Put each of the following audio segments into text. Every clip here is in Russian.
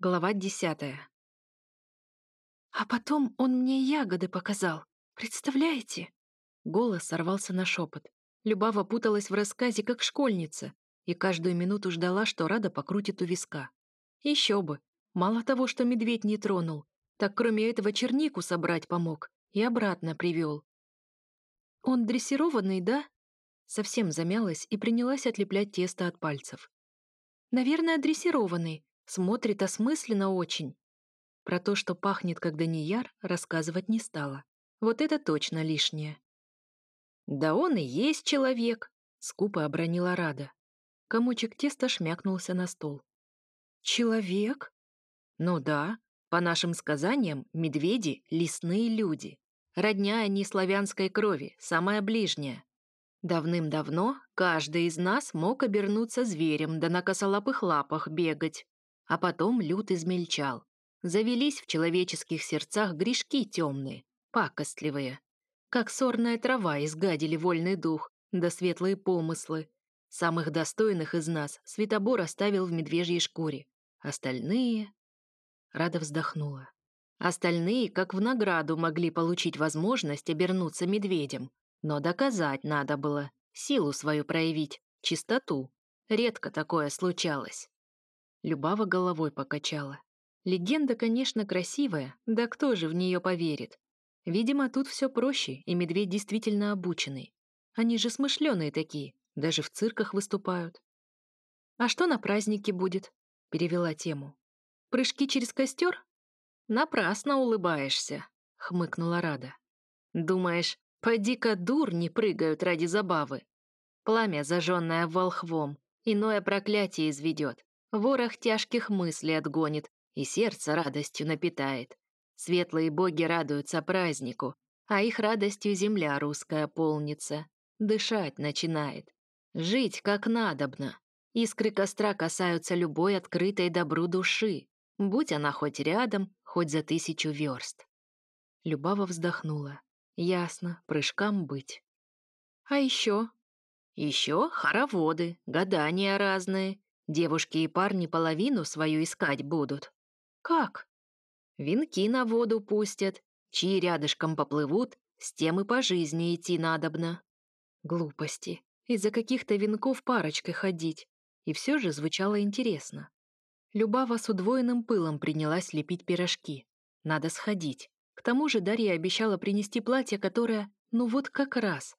Глава десятая. А потом он мне ягоды показал. Представляете? Голос сорвался на шепот. Любава путалась в рассказе, как школьница, и каждую минуту ждала, что Рада покрутит у виска. Еще бы. Мало того, что медведь не тронул, так кроме этого чернику собрать помог и обратно привел. Он дрессированный, да? Совсем замялась и принялась отлеплять тесто от пальцев. Наверное, дрессированный, Смотрит осмысленно очень. Про то, что пахнет, когда не яр, рассказывать не стала. Вот это точно лишнее. «Да он и есть человек», — скупо обронила Рада. Комочек теста шмякнулся на стол. «Человек?» «Ну да, по нашим сказаниям, медведи — лесные люди. Родня они славянской крови, самая ближняя. Давным-давно каждый из нас мог обернуться зверем да на косолапых лапах бегать. А потом люд измельчал. Завелись в человеческих сердцах грешки темные, пакостливые. Как сорная трава изгадили вольный дух, да светлые помыслы. Самых достойных из нас Светобор оставил в медвежьей шкуре. Остальные... Рада вздохнула. Остальные, как в награду, могли получить возможность обернуться медведем. Но доказать надо было, силу свою проявить, чистоту. Редко такое случалось. Любава головой покачала. Легенда, конечно, красивая, да кто же в нее поверит? Видимо, тут все проще, и медведь действительно обученный. Они же смышленые такие, даже в цирках выступают. «А что на празднике будет?» — перевела тему. «Прыжки через костер?» «Напрасно улыбаешься», — хмыкнула Рада. «Думаешь, поди-ка дур не прыгают ради забавы? Пламя, зажженное волхвом, иное проклятие изведет. Ворох тяжких мыслей отгонит и сердце радостью напитает. Светлые боги радуются празднику, а их радостью земля русская полнится, дышать начинает, жить как надобно. Искры костра касаются любой открытой добру души, будь она хоть рядом, хоть за тысячу верст. Любава вздохнула. Ясно, прыжкам быть. А еще? Еще хороводы, гадания разные, Девушки и парни половину свою искать будут. Как? Венки на воду пустят, чьи рядышком поплывут, с тем и по жизни идти надобно. Глупости. Из-за каких-то венков парочкой ходить. И все же звучало интересно. Любава с удвоенным пылом принялась лепить пирожки. Надо сходить. К тому же Дарья обещала принести платье, которое, ну вот как раз.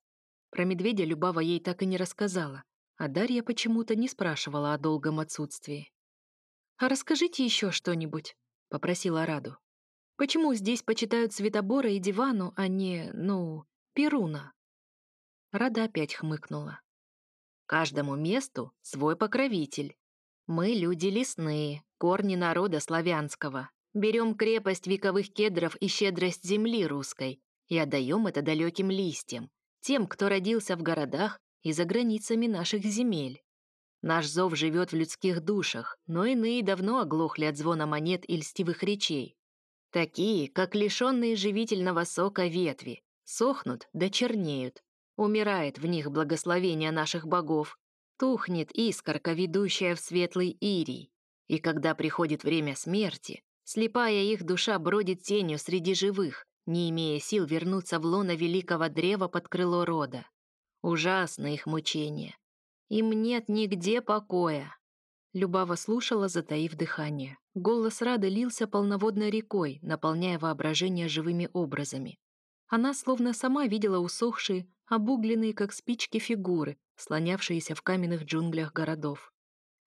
Про медведя Любава ей так и не рассказала а Дарья почему-то не спрашивала о долгом отсутствии. «А расскажите еще что-нибудь», — попросила Раду. «Почему здесь почитают Светобора и Дивану, а не, ну, Перуна?» Рада опять хмыкнула. «Каждому месту свой покровитель. Мы люди лесные, корни народа славянского. Берем крепость вековых кедров и щедрость земли русской и отдаем это далеким листьям, тем, кто родился в городах и за границами наших земель. Наш зов живет в людских душах, но иные давно оглохли от звона монет и льстивых речей. Такие, как лишенные живительного сока ветви, сохнут да чернеют. Умирает в них благословение наших богов, тухнет искорка, ведущая в светлый ирий. И когда приходит время смерти, слепая их душа бродит тенью среди живых, не имея сил вернуться в лоно великого древа под крыло рода. Ужасно их мучение. Им нет нигде покоя. Любава слушала, затаив дыхание. Голос Рады лился полноводной рекой, наполняя воображение живыми образами. Она словно сама видела усохшие, обугленные, как спички, фигуры, слонявшиеся в каменных джунглях городов.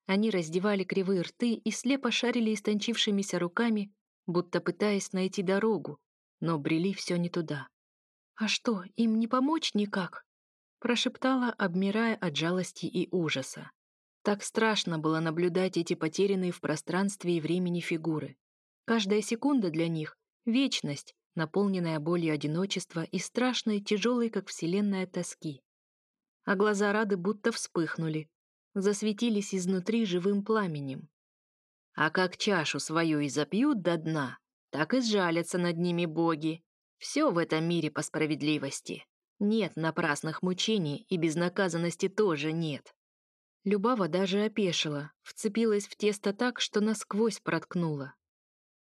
Они раздевали кривые рты и слепо шарили истончившимися руками, будто пытаясь найти дорогу, но брели все не туда. А что, им не помочь никак? Прошептала, обмирая от жалости и ужаса. Так страшно было наблюдать эти потерянные в пространстве и времени фигуры. Каждая секунда для них — вечность, наполненная болью одиночества и страшной, тяжелой, как вселенная, тоски. А глаза Рады будто вспыхнули, засветились изнутри живым пламенем. А как чашу свою и запьют до дна, так и сжалятся над ними боги. Все в этом мире по справедливости. Нет напрасных мучений и безнаказанности тоже нет. Любава даже опешила, вцепилась в тесто так, что насквозь проткнула.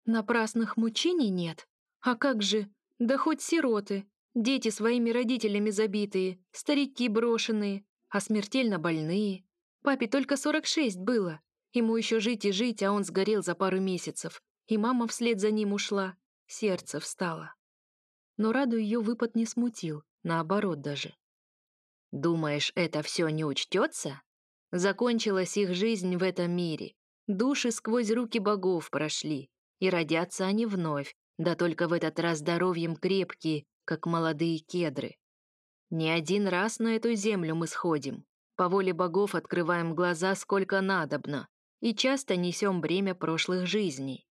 Напрасных мучений нет? А как же? Да хоть сироты, дети своими родителями забитые, старики брошенные, а смертельно больные. Папе только 46 было. Ему еще жить и жить, а он сгорел за пару месяцев. И мама вслед за ним ушла. Сердце встало. Но Раду ее выпад не смутил, наоборот даже. «Думаешь, это все не учтется?» Закончилась их жизнь в этом мире. Души сквозь руки богов прошли, и родятся они вновь, да только в этот раз здоровьем крепкие, как молодые кедры. Не один раз на эту землю мы сходим, по воле богов открываем глаза сколько надобно, и часто несем бремя прошлых жизней.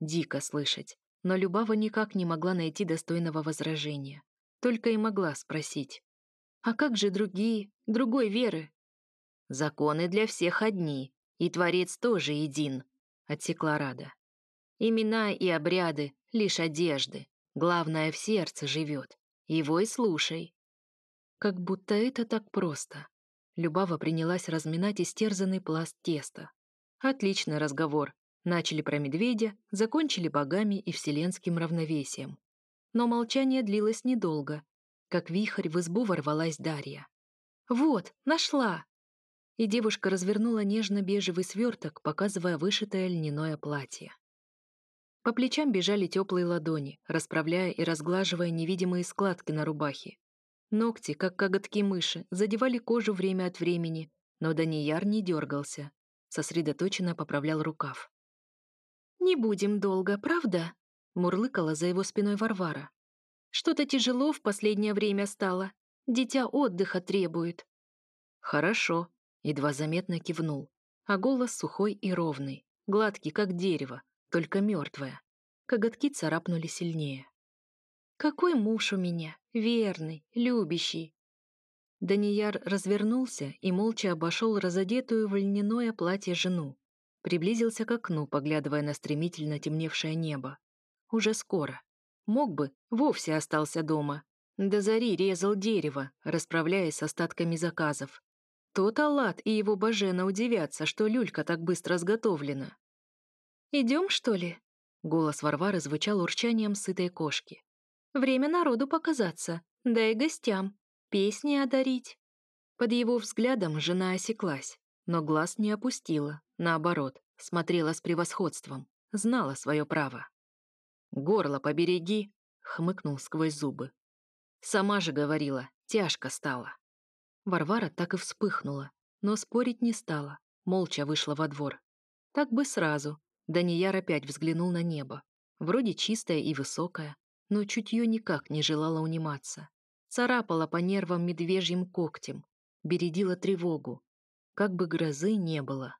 Дико слышать, но Любава никак не могла найти достойного возражения, только и могла спросить. «А как же другие, другой веры?» Законы для всех одни, и Творец тоже един, отсекла Рада. Имена и обряды — лишь одежды. Главное, в сердце живет. Его и слушай. Как будто это так просто. Любава принялась разминать истерзанный пласт теста. Отличный разговор. Начали про медведя, закончили богами и вселенским равновесием. Но молчание длилось недолго. Как вихрь в избу ворвалась Дарья. «Вот, нашла!» и девушка развернула нежно-бежевый сверток, показывая вышитое льняное платье. По плечам бежали теплые ладони, расправляя и разглаживая невидимые складки на рубахе. Ногти, как коготки мыши, задевали кожу время от времени, но Данияр не дергался, сосредоточенно поправлял рукав. «Не будем долго, правда?» — мурлыкала за его спиной Варвара. «Что-то тяжело в последнее время стало. Дитя отдыха требует». «Хорошо», Едва заметно кивнул, а голос сухой и ровный, гладкий, как дерево, только мертвое. Коготки царапнули сильнее. «Какой муж у меня! Верный, любящий!» Данияр развернулся и молча обошел разодетую в льняное платье жену. Приблизился к окну, поглядывая на стремительно темневшее небо. Уже скоро. Мог бы, вовсе остался дома. До зари резал дерево, расправляясь с остатками заказов. Тот Аллат и его божена удивятся, что люлька так быстро сготовлена. «Идем, что ли?» — голос Варвары звучал урчанием сытой кошки. «Время народу показаться, да и гостям, песни одарить». Под его взглядом жена осеклась, но глаз не опустила, наоборот, смотрела с превосходством, знала свое право. «Горло побереги», — хмыкнул сквозь зубы. «Сама же говорила, тяжко стало». Варвара так и вспыхнула, но спорить не стала, молча вышла во двор. Так бы сразу. Данияр опять взглянул на небо. Вроде чистое и высокое, но чутье никак не желало униматься. Царапала по нервам медвежьим когтем, бередила тревогу. Как бы грозы не было.